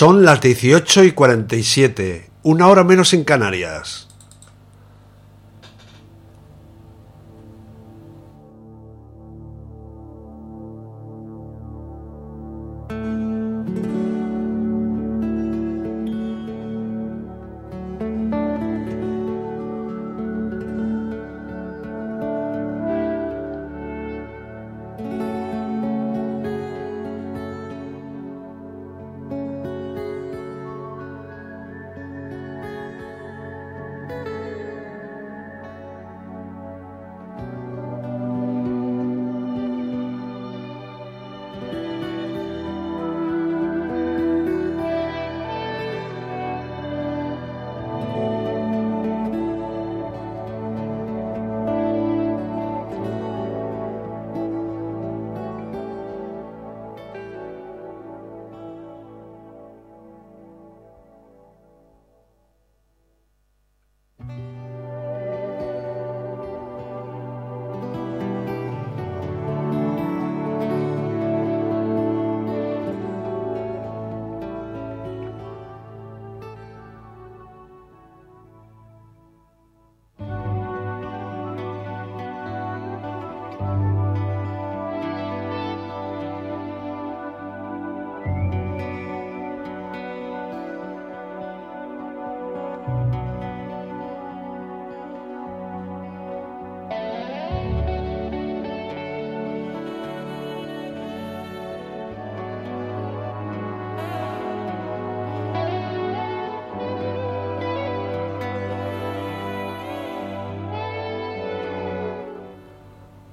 Son las 18 y 47, una hora menos en Canarias.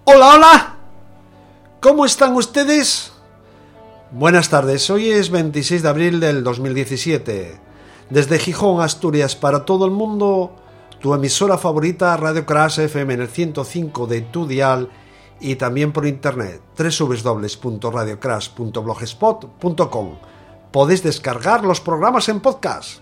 Hola, hola. ¿Cómo están ustedes? Buenas tardes, hoy es 26 de abril del 2017. Desde Gijón, Asturias, para todo el mundo, tu emisora favorita Radio Crash FM en el 105 de tu dial y también por internet www.radiocrash.blogspot.com. Podéis descargar los programas en podcast.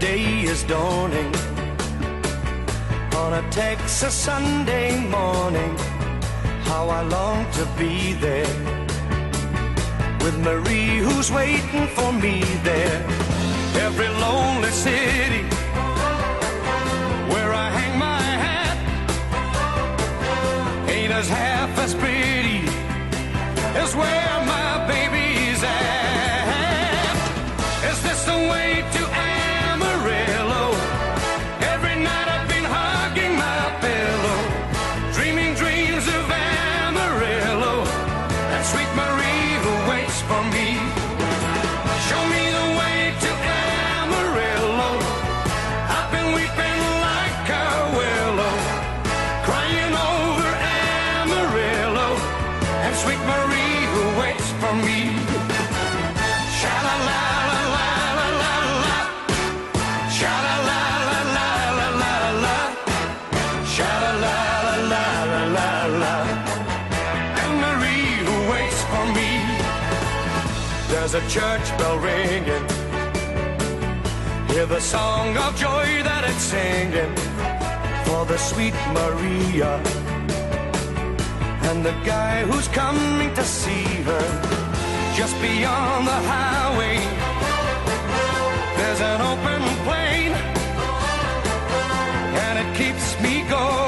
It's a Texas Sunday morning, how I long to be there with Marie who's waiting for me there. Every lonely city where I hang my hat ain't as half as pretty as where my church bell ringing. Hear the song of joy that it's singing for the sweet Maria and the guy who's coming to see her just beyond the highway. There's an open plain and it keeps me going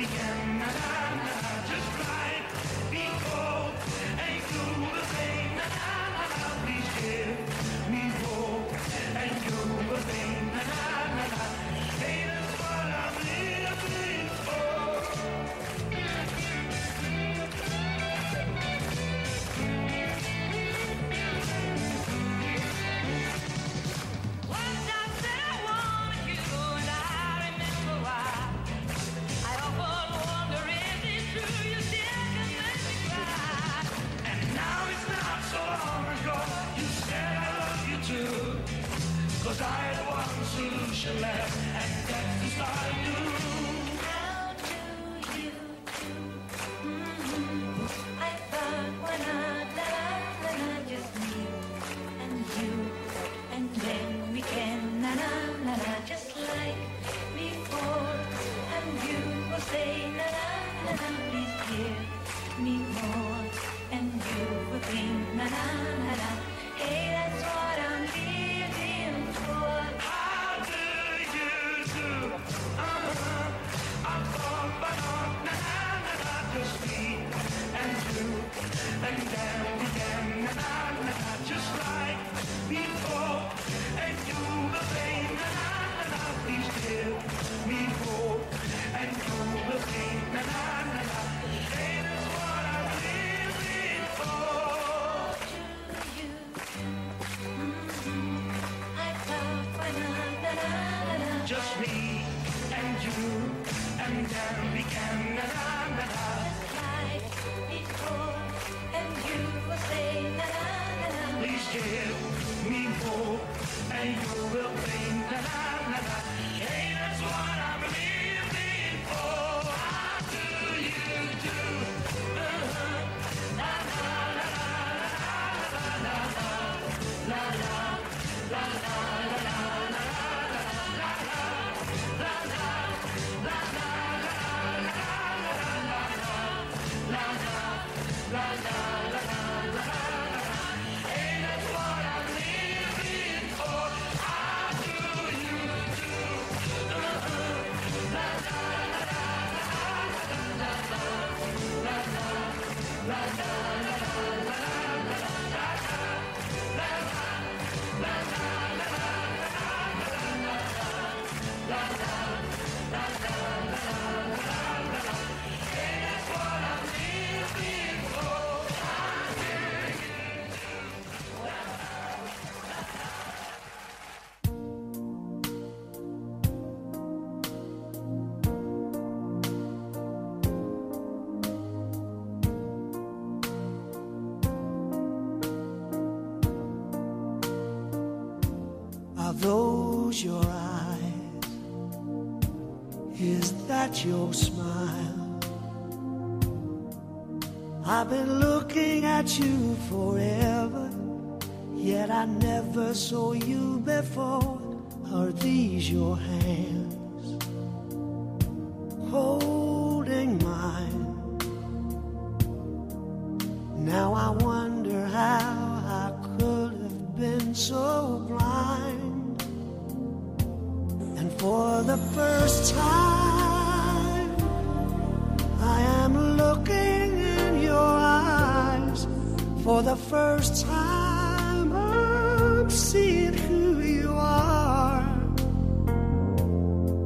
I've been looking at you forever, yet I never saw you before. Are these your hands holding mine? Now I wonder how I could have been so blind. And for the first time, first time, I'm seeing who you are.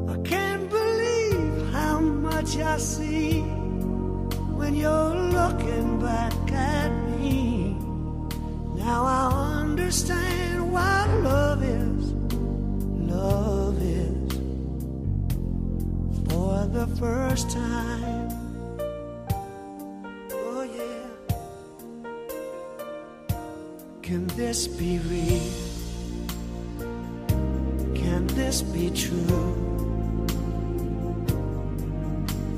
I can't believe how much I see when you're looking back at me. Now I understand what love is. Love is for the first time. This be real? Can this be true?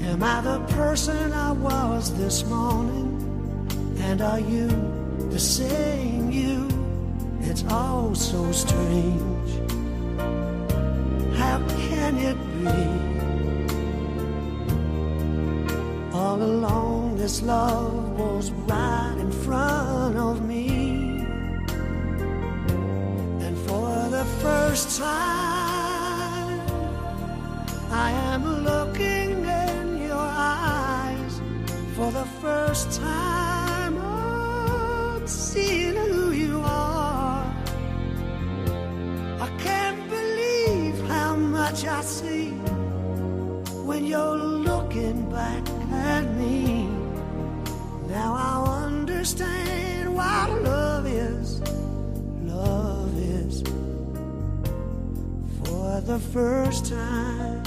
Am I the person I was this morning? And are you the same you? It's all so strange. How can it be? All along, this love was right much I see when you're looking back at me. Now I understand what love is. Love is for the first time.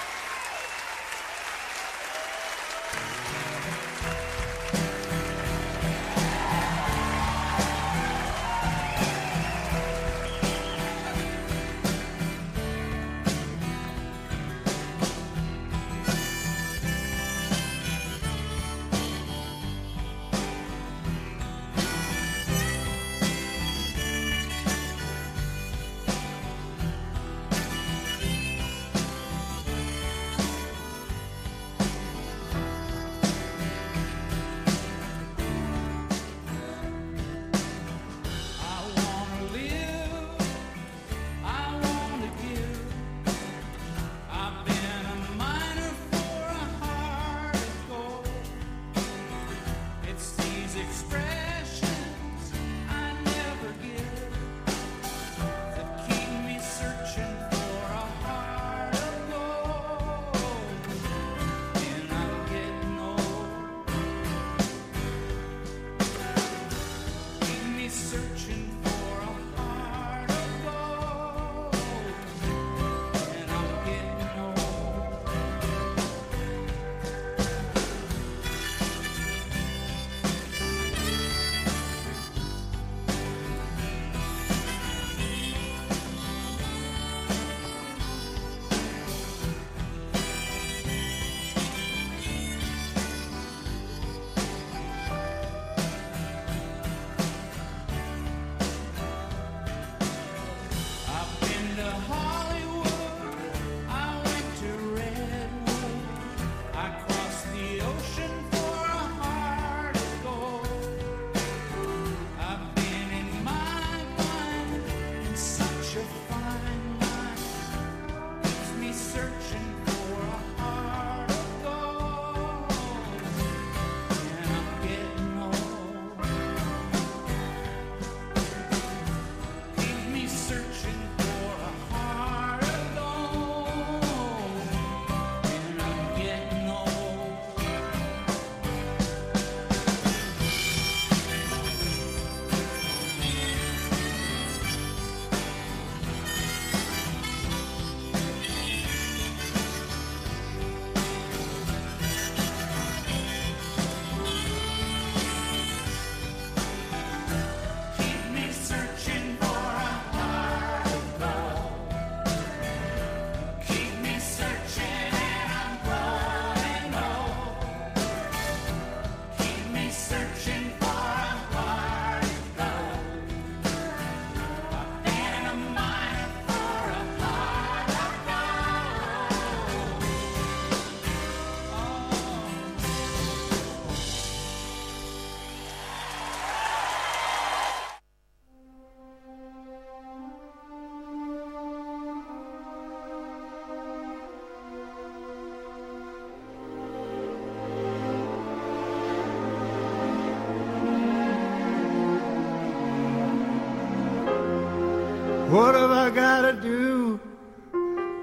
Do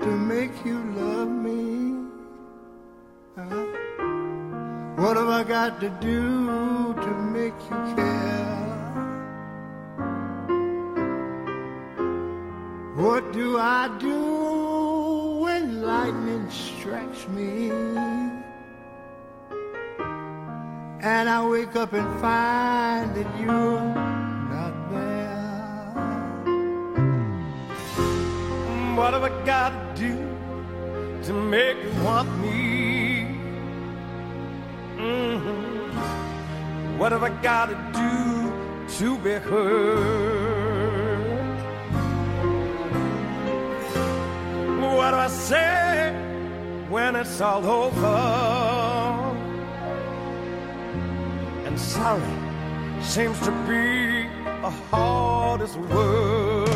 to make you love me? Huh? What have I got to do to make you care? What do I do when lightning strikes me? And I wake up and find that you're What have I got to do to make you want me? Mhm. What have I got to do to be heard? What do I say when it's all over? And sorry seems to be the hardest word.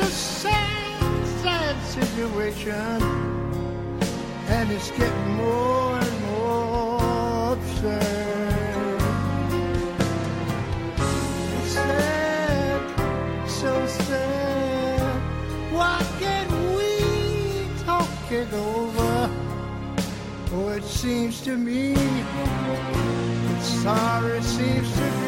It's a sad, sad situation. And it's getting more and more absurd. It's sad, so sad. Why can't we talk it over? Oh, it seems to me sorry seems to be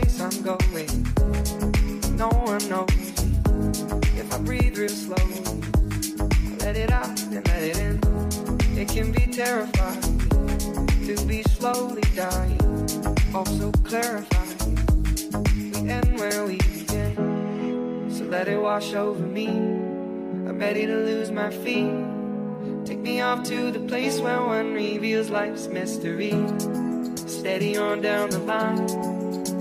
Place I'm going. No one knows. If I breathe real slow. Let it out and let it in. It can be terrifying to be slowly dying. Also clarifying. We end where we begin. So let it wash over me. I'm ready to lose my feet. Take me off to the place where one reveals life's mystery. Steady on down the line,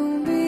I'll be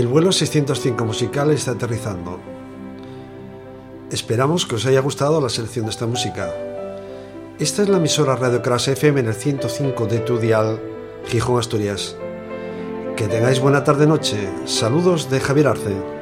El vuelo 605 musical está aterrizando. Esperamos que os haya gustado la selección de esta música. Esta es la emisora Radio Crash FM en el 105 de tu dial, Gijón, Asturias. Que tengáis buena tarde-noche. Saludos de Javier Arce.